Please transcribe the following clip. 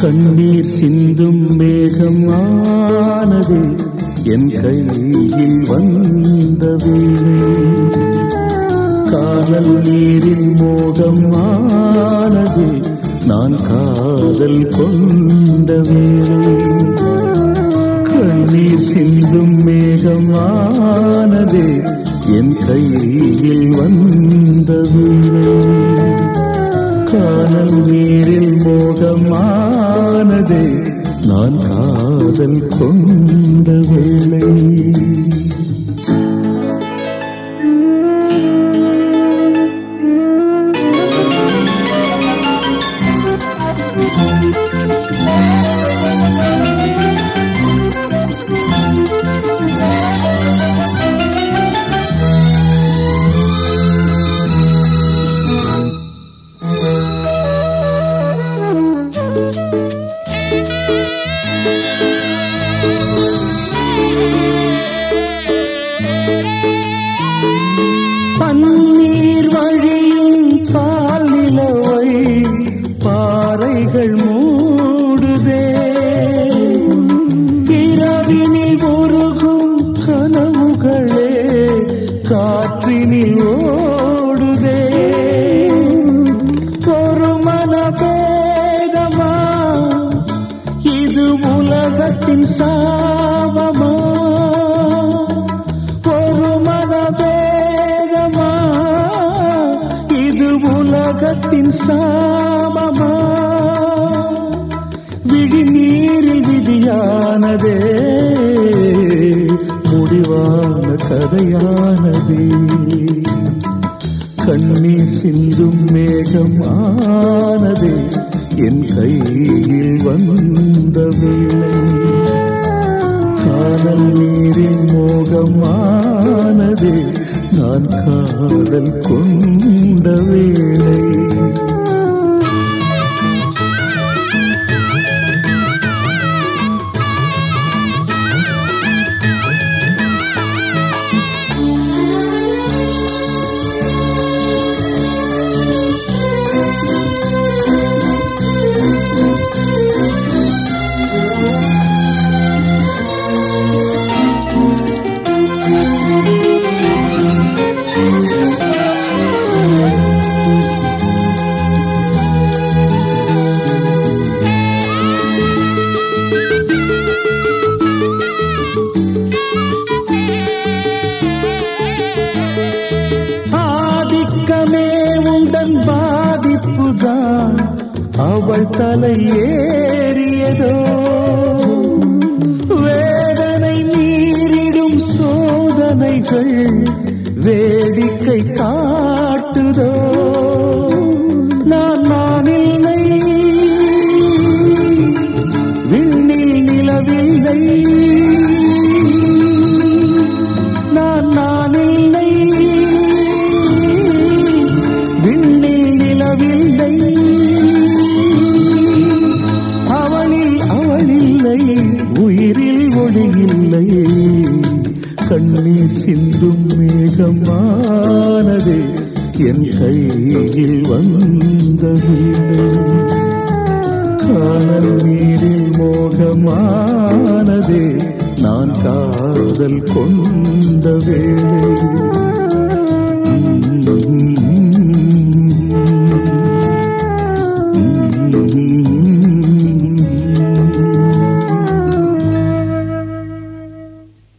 கண்ணீர் சிந்தும் மேகம் ஆனது என் கையில் வந்த காதல் நீரில் மோகம் ஆனது நான் காதல் கொண்ட வேளை கண்ணீர் சிந்தும் மேகம் ஆனது என் கையில் வந்த வேளை காணல் நீரில் மோகமானது நான் காதல் கொண்ட வேலை पन्नी உலகத்தின் சாபமா ஒரு மனபேதமா? இது உலகத்தின் சாபமா விழி விதியானதே முடிவான கதையானதே. கண்ணீர் சிந்தும் மேகமானதே. என் கையில் வந்த வேளை காதல் நீரின் மோகமானதே நான் காதல் கொண்ட வேளை. பாதிப்புதான் அவள் தலை ஏறியதோ? வேதனை மீறிடும் சோதனைகள் வேடிக்கை காட்டுதோ? மேகமானது என் கையில் வந்தது வீடு காணல் நீரில் மோகமானது நான் காதல் கொண்ட வேலை